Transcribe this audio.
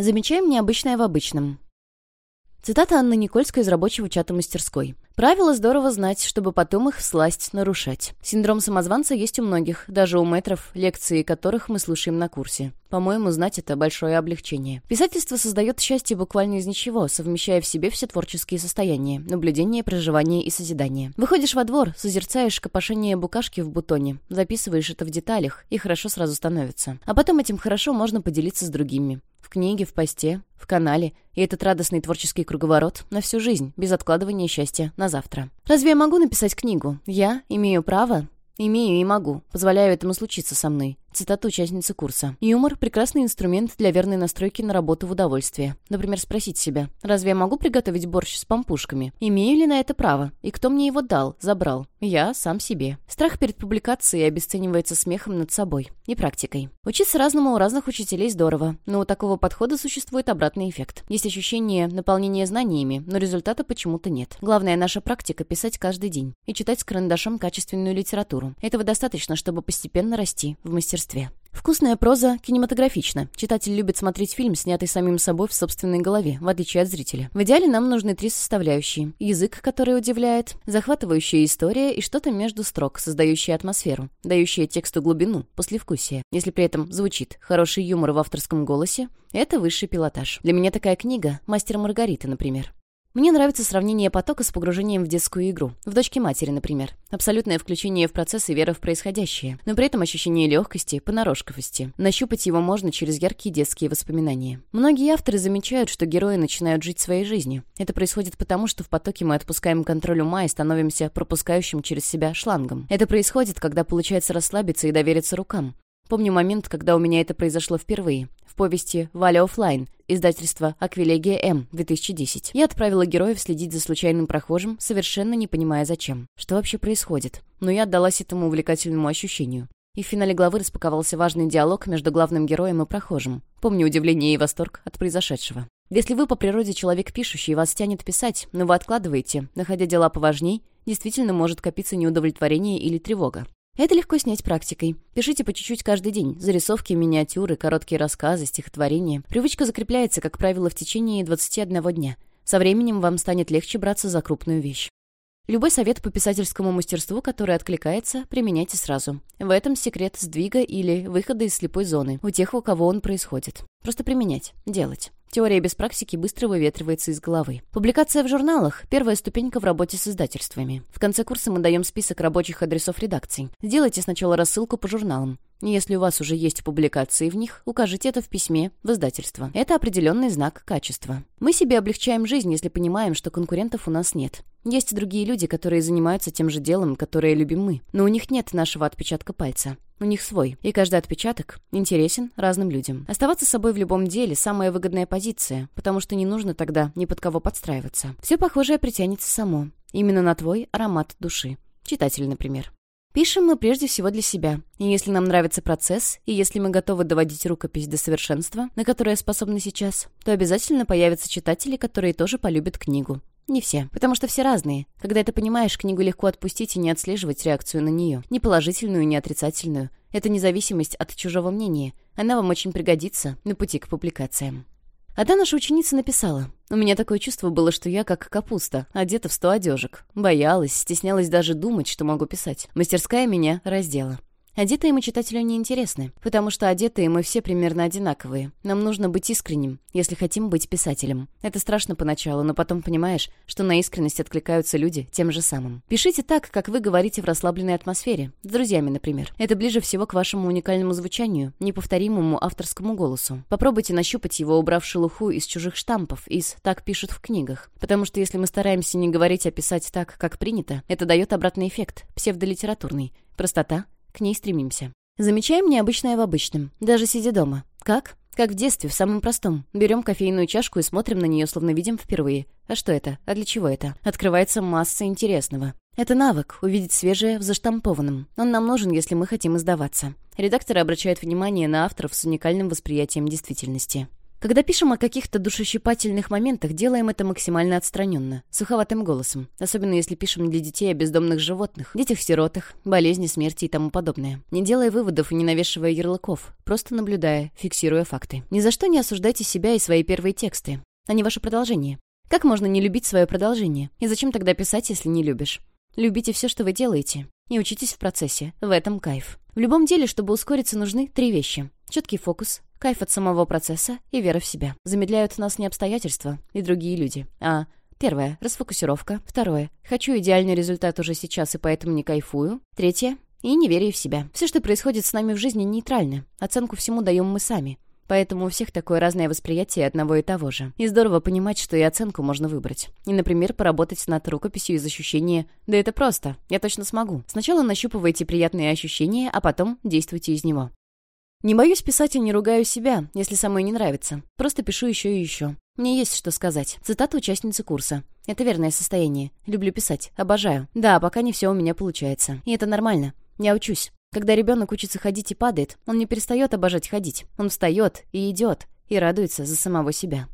Замечаем необычное в обычном. Цитата Анны Никольской из рабочего чата мастерской. Правила здорово знать, чтобы потом их всласть нарушать. Синдром самозванца есть у многих, даже у мэтров, лекции которых мы слушаем на курсе. По-моему, знать это большое облегчение. Писательство создает счастье буквально из ничего, совмещая в себе все творческие состояния, наблюдение, проживание и созидание. Выходишь во двор, созерцаешь копошение букашки в бутоне, записываешь это в деталях, и хорошо сразу становится. А потом этим хорошо можно поделиться с другими. В книге, в посте, в канале. И этот радостный творческий круговорот на всю жизнь, без откладывания счастья на завтра. Разве я могу написать книгу? Я имею право? Имею и могу. Позволяю этому случиться со мной. Цитата участницы курса. «Юмор — прекрасный инструмент для верной настройки на работу в удовольствие. Например, спросить себя, разве я могу приготовить борщ с пампушками? Имею ли на это право? И кто мне его дал, забрал? Я сам себе». Страх перед публикацией обесценивается смехом над собой и практикой. Учиться разному у разных учителей здорово, но у такого подхода существует обратный эффект. Есть ощущение наполнения знаниями, но результата почему-то нет. Главная наша практика — писать каждый день и читать с карандашом качественную литературу. Этого достаточно, чтобы постепенно расти в мастерстве мастерстве. Вкусная проза кинематографична. Читатель любит смотреть фильм, снятый самим собой в собственной голове, в отличие от зрителя. В идеале нам нужны три составляющие. Язык, который удивляет, захватывающая история и что-то между строк, создающее атмосферу, дающее тексту глубину, послевкусие. Если при этом звучит хороший юмор в авторском голосе, это высший пилотаж. Для меня такая книга «Мастер Маргарита», например. Мне нравится сравнение потока с погружением в детскую игру. В «Дочке матери», например. Абсолютное включение в процесс и вера в происходящее. Но при этом ощущение легкости, понарошковости. Нащупать его можно через яркие детские воспоминания. Многие авторы замечают, что герои начинают жить своей жизнью. Это происходит потому, что в потоке мы отпускаем контроль ума и становимся пропускающим через себя шлангом. Это происходит, когда получается расслабиться и довериться рукам. Помню момент, когда у меня это произошло впервые. В повести «Валя оффлайн», издательство «Аквилегия М», 2010. Я отправила героев следить за случайным прохожим, совершенно не понимая зачем. Что вообще происходит? Но я отдалась этому увлекательному ощущению. И в финале главы распаковался важный диалог между главным героем и прохожим. Помню удивление и восторг от произошедшего. Если вы по природе человек пишущий, вас тянет писать, но вы откладываете, находя дела поважней, действительно может копиться неудовлетворение или тревога. Это легко снять практикой. Пишите по чуть-чуть каждый день. Зарисовки, миниатюры, короткие рассказы, стихотворения. Привычка закрепляется, как правило, в течение 21 дня. Со временем вам станет легче браться за крупную вещь. Любой совет по писательскому мастерству, который откликается, применяйте сразу. В этом секрет сдвига или выхода из слепой зоны у тех, у кого он происходит. Просто применять, делать. Теория без практики быстро выветривается из головы. Публикация в журналах – первая ступенька в работе с издательствами. В конце курса мы даем список рабочих адресов редакций. Сделайте сначала рассылку по журналам. Если у вас уже есть публикации в них, укажите это в письме в издательство. Это определенный знак качества. Мы себе облегчаем жизнь, если понимаем, что конкурентов у нас нет. Есть другие люди, которые занимаются тем же делом, которое любим мы, но у них нет нашего отпечатка пальца. У них свой, и каждый отпечаток интересен разным людям. Оставаться собой в любом деле – самая выгодная позиция, потому что не нужно тогда ни под кого подстраиваться. Все похожее притянется само. Именно на твой аромат души. Читатель, например. Пишем мы прежде всего для себя. И если нам нравится процесс, и если мы готовы доводить рукопись до совершенства, на которое способны сейчас, то обязательно появятся читатели, которые тоже полюбят книгу. Не все, потому что все разные. Когда это понимаешь, книгу легко отпустить и не отслеживать реакцию на нее. Ни положительную, ни отрицательную. Это независимость от чужого мнения. Она вам очень пригодится на пути к публикациям. Одна наша ученица написала. «У меня такое чувство было, что я как капуста, одета в сто одежек. Боялась, стеснялась даже думать, что могу писать. Мастерская меня раздела. Одетые мы читателю не интересны, потому что одетые мы все примерно одинаковые. Нам нужно быть искренним, если хотим быть писателем. Это страшно поначалу, но потом понимаешь, что на искренность откликаются люди тем же самым. Пишите так, как вы говорите в расслабленной атмосфере, с друзьями, например. Это ближе всего к вашему уникальному звучанию, неповторимому авторскому голосу. Попробуйте нащупать его, убрав шелуху из чужих штампов, из «так пишут в книгах». Потому что если мы стараемся не говорить, а писать так, как принято, это дает обратный эффект, псевдолитературный. Простота, к ней стремимся. Замечаем необычное в обычном, даже сидя дома. Как? Как в детстве, в самом простом. Берем кофейную чашку и смотрим на нее, словно видим впервые. А что это? А для чего это? Открывается масса интересного. Это навык — увидеть свежее в заштампованном. Он нам нужен, если мы хотим издаваться. Редакторы обращают внимание на авторов с уникальным восприятием действительности. Когда пишем о каких-то душещипательных моментах, делаем это максимально отстраненно, суховатым голосом. Особенно если пишем для детей о бездомных животных, детях-сиротах, болезни, смерти и тому подобное. Не делая выводов и не навешивая ярлыков, просто наблюдая, фиксируя факты. Ни за что не осуждайте себя и свои первые тексты. Они ваше продолжение. Как можно не любить свое продолжение? И зачем тогда писать, если не любишь? Любите все, что вы делаете. И учитесь в процессе. В этом кайф. В любом деле, чтобы ускориться, нужны три вещи. Четкий фокус, кайф от самого процесса и вера в себя. Замедляют нас не обстоятельства и другие люди, а Первое. Расфокусировка. Второе. Хочу идеальный результат уже сейчас и поэтому не кайфую. Третье. И неверие в себя. Все, что происходит с нами в жизни, нейтрально. Оценку всему даем мы сами. Поэтому у всех такое разное восприятие одного и того же. И здорово понимать, что и оценку можно выбрать. И, например, поработать над рукописью из ощущения «да это просто, я точно смогу». Сначала нащупывайте приятные ощущения, а потом действуйте из него. Не боюсь писать и не ругаю себя, если самой не нравится. Просто пишу еще и еще. Мне есть что сказать. Цитата участницы курса. Это верное состояние. Люблю писать. Обожаю. Да, пока не все у меня получается. И это нормально. Я учусь. Когда ребенок учится ходить и падает, он не перестает обожать ходить. Он встает и идет, и радуется за самого себя.